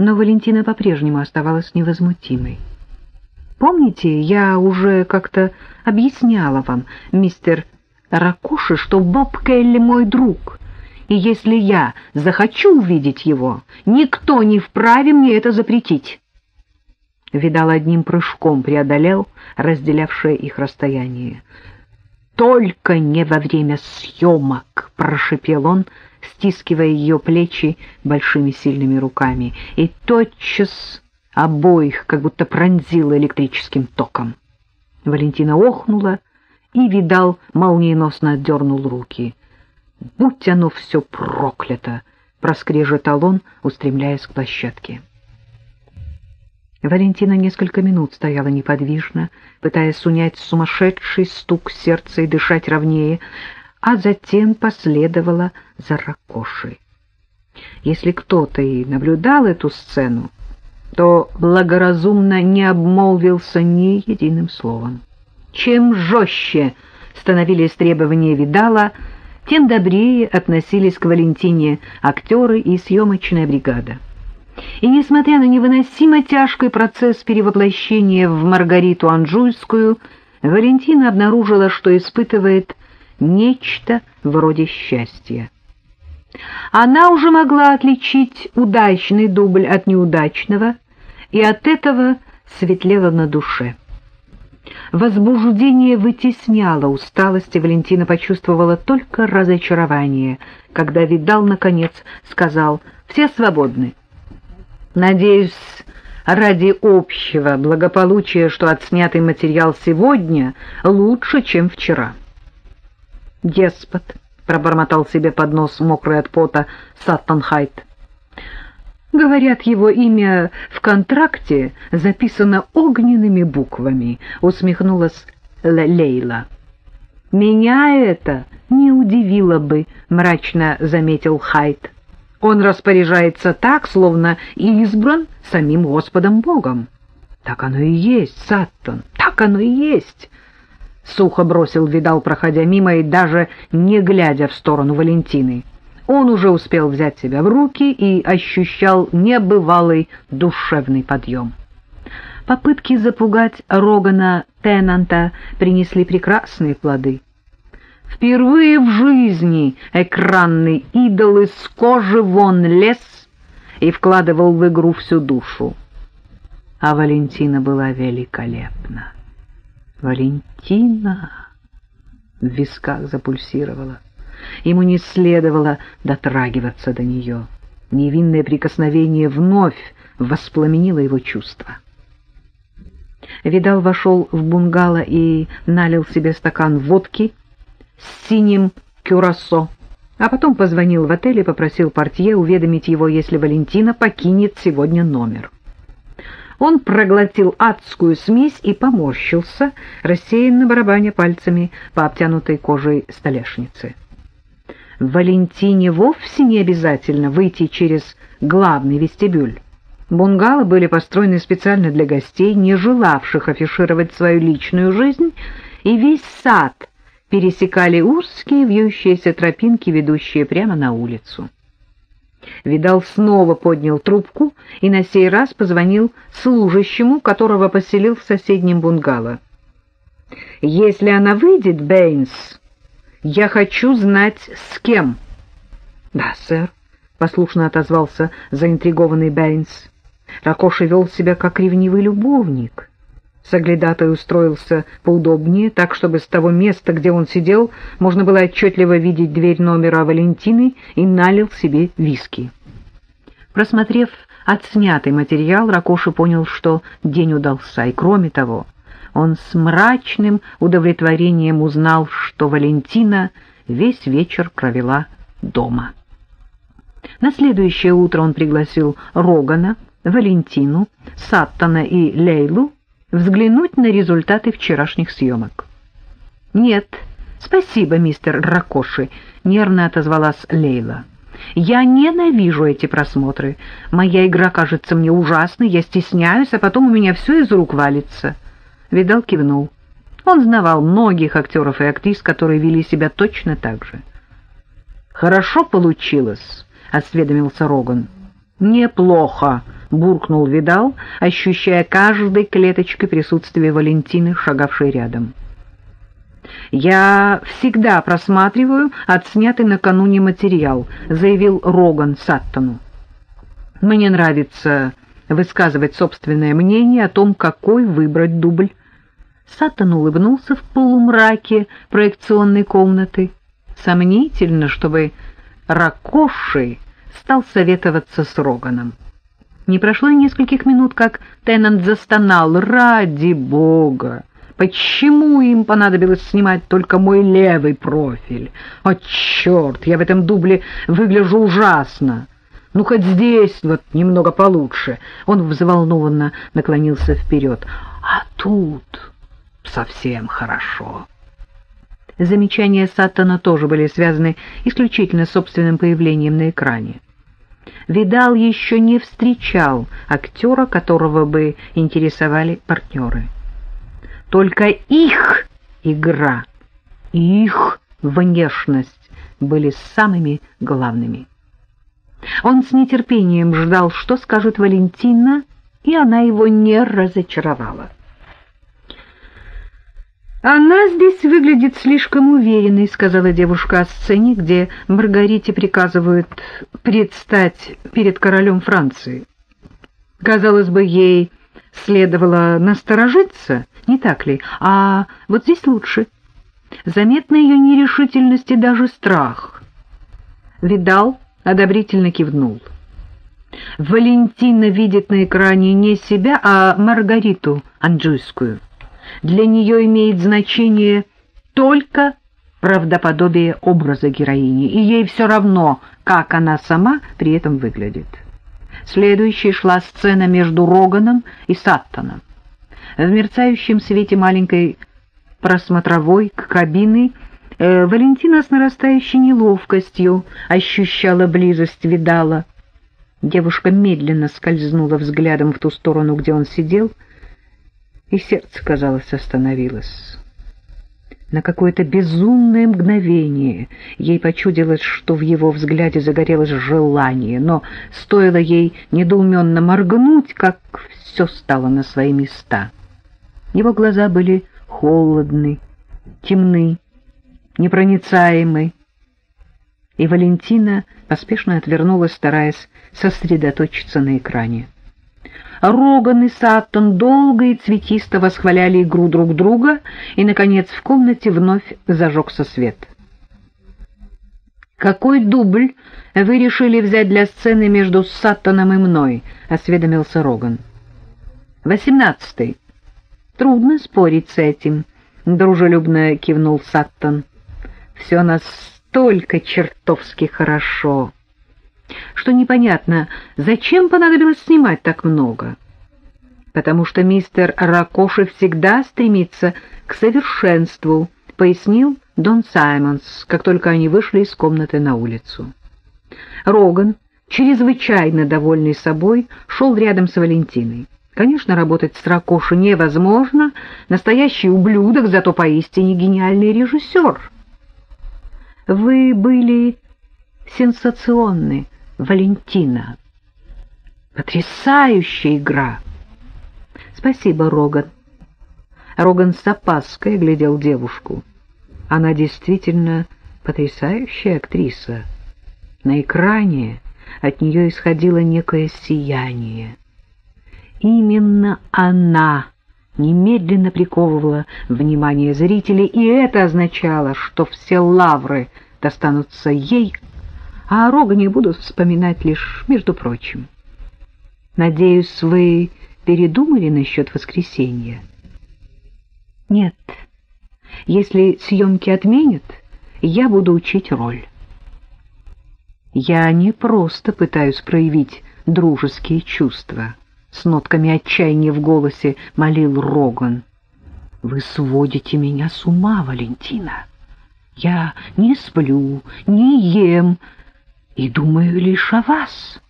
Но Валентина по-прежнему оставалась невозмутимой. «Помните, я уже как-то объясняла вам, мистер Ракуши, что Боб Келли мой друг, и если я захочу увидеть его, никто не вправе мне это запретить». Видал, одним прыжком преодолел разделявшее их расстояние. «Только не во время съемок!» — прошипел он, стискивая ее плечи большими сильными руками, и тотчас обоих как будто пронзило электрическим током. Валентина охнула, и Видал молниеносно отдернул руки. «Будь оно все проклято!» — проскрежетал он, устремляясь к площадке. Валентина несколько минут стояла неподвижно, пытаясь унять сумасшедший стук сердца и дышать ровнее, а затем последовала за Ракошей. Если кто-то и наблюдал эту сцену, то благоразумно не обмолвился ни единым словом. Чем жестче становились требования Видала, тем добрее относились к Валентине актеры и съемочная бригада. И несмотря на невыносимо тяжкий процесс перевоплощения в Маргариту Анжуйскую, Валентина обнаружила, что испытывает нечто вроде счастья. Она уже могла отличить удачный дубль от неудачного, и от этого светлела на душе. Возбуждение вытесняло усталость, и Валентина почувствовала только разочарование, когда Видал, наконец, сказал «Все свободны». Надеюсь, ради общего благополучия, что отснятый материал сегодня лучше, чем вчера. Деспот пробормотал себе под нос мокрый от пота Саттон Хайт. Говорят, его имя в контракте записано огненными буквами, усмехнулась Лейла. Меня это не удивило бы, мрачно заметил Хайт. Он распоряжается так, словно избран самим Господом Богом. Так оно и есть, Саттон, так оно и есть. Сухо бросил Видал, проходя мимо и даже не глядя в сторону Валентины. Он уже успел взять себя в руки и ощущал небывалый душевный подъем. Попытки запугать Рогана Теннанта принесли прекрасные плоды. Впервые в жизни экранный идол из кожи вон лез и вкладывал в игру всю душу. А Валентина была великолепна. Валентина в висках запульсировала. Ему не следовало дотрагиваться до нее. Невинное прикосновение вновь воспламенило его чувства. Видал вошел в бунгало и налил себе стакан водки с синим кюрасо, а потом позвонил в отель и попросил портье уведомить его, если Валентина покинет сегодня номер. Он проглотил адскую смесь и поморщился, рассеянно барабаня пальцами по обтянутой кожей столешницы. Валентине вовсе не обязательно выйти через главный вестибюль. Бунгало были построены специально для гостей, не желавших афишировать свою личную жизнь, и весь сад пересекали узкие вьющиеся тропинки, ведущие прямо на улицу. Видал снова поднял трубку и на сей раз позвонил служащему, которого поселил в соседнем бунгало. «Если она выйдет, Бэйнс, я хочу знать, с кем. — Да, сэр, — послушно отозвался заинтригованный Бэйнс. Ракоши вел себя как ревнивый любовник. Соглядатай устроился поудобнее, так, чтобы с того места, где он сидел, можно было отчетливо видеть дверь номера Валентины и налил себе виски. Просмотрев отснятый материал, Ракоши понял, что день удался, и кроме того он с мрачным удовлетворением узнал, что Валентина весь вечер провела дома. На следующее утро он пригласил Рогана, Валентину, Саттона и Лейлу взглянуть на результаты вчерашних съемок. «Нет, спасибо, мистер Ракоши», — нервно отозвалась Лейла. «Я ненавижу эти просмотры. Моя игра кажется мне ужасной, я стесняюсь, а потом у меня все из рук валится». Видал кивнул. Он знавал многих актеров и актрис, которые вели себя точно так же. «Хорошо получилось», — осведомился Роган. «Неплохо», — буркнул Видал, ощущая каждой клеточкой присутствие Валентины, шагавшей рядом. «Я всегда просматриваю отснятый накануне материал», — заявил Роган Саттону. «Мне нравится высказывать собственное мнение о том, какой выбрать дубль». Саттон улыбнулся в полумраке проекционной комнаты. Сомнительно, чтобы Ракоши стал советоваться с Роганом. Не прошло и нескольких минут, как Теннант застонал. «Ради бога! Почему им понадобилось снимать только мой левый профиль? О, черт, я в этом дубле выгляжу ужасно! Ну, хоть здесь вот немного получше!» Он взволнованно наклонился вперед. «А тут совсем хорошо!» Замечания Саттона тоже были связаны исключительно с собственным появлением на экране. Видал еще не встречал актера, которого бы интересовали партнеры. Только их игра, их внешность были самыми главными. Он с нетерпением ждал, что скажет Валентина, и она его не разочаровала. «Она здесь выглядит слишком уверенной», — сказала девушка о сцене, где Маргарите приказывают предстать перед королем Франции. Казалось бы, ей следовало насторожиться, не так ли? А вот здесь лучше. Заметна ее нерешительность и даже страх. Видал, одобрительно кивнул. Валентина видит на экране не себя, а Маргариту Анджуйскую для нее имеет значение только правдоподобие образа героини, и ей все равно, как она сама при этом выглядит. Следующей шла сцена между Роганом и Саттоном. В мерцающем свете маленькой просмотровой кабины э, Валентина с нарастающей неловкостью ощущала близость Видала. Девушка медленно скользнула взглядом в ту сторону, где он сидел, — и сердце, казалось, остановилось. На какое-то безумное мгновение ей почудилось, что в его взгляде загорелось желание, но стоило ей недоуменно моргнуть, как все стало на свои места. Его глаза были холодны, темны, непроницаемы, и Валентина поспешно отвернулась, стараясь сосредоточиться на экране. Роган и Саттон долго и цветисто восхваляли игру друг друга, и, наконец, в комнате вновь зажегся свет. «Какой дубль вы решили взять для сцены между Саттоном и мной?» — осведомился Роган. «Восемнадцатый. Трудно спорить с этим», — дружелюбно кивнул Саттон. «Все настолько чертовски хорошо» что непонятно, зачем понадобилось снимать так много. Потому что мистер Ракоши всегда стремится к совершенству, пояснил Дон Саймонс, как только они вышли из комнаты на улицу. Роган, чрезвычайно довольный собой, шел рядом с Валентиной. Конечно, работать с Ракоши невозможно, настоящий ублюдок, зато поистине гениальный режиссер. Вы были сенсационны, Валентина. Потрясающая игра! Спасибо, Роган. Роган с опаской глядел девушку. Она действительно потрясающая актриса. На экране от нее исходило некое сияние. Именно она немедленно приковывала внимание зрителей, и это означало, что все лавры достанутся ей, а Рогане буду вспоминать лишь между прочим. Надеюсь, вы передумали насчет воскресенья? Нет. Если съемки отменят, я буду учить роль. Я не просто пытаюсь проявить дружеские чувства. С нотками отчаяния в голосе молил Роган. Вы сводите меня с ума, Валентина. Я не сплю, не ем, и думаю лишь о вас.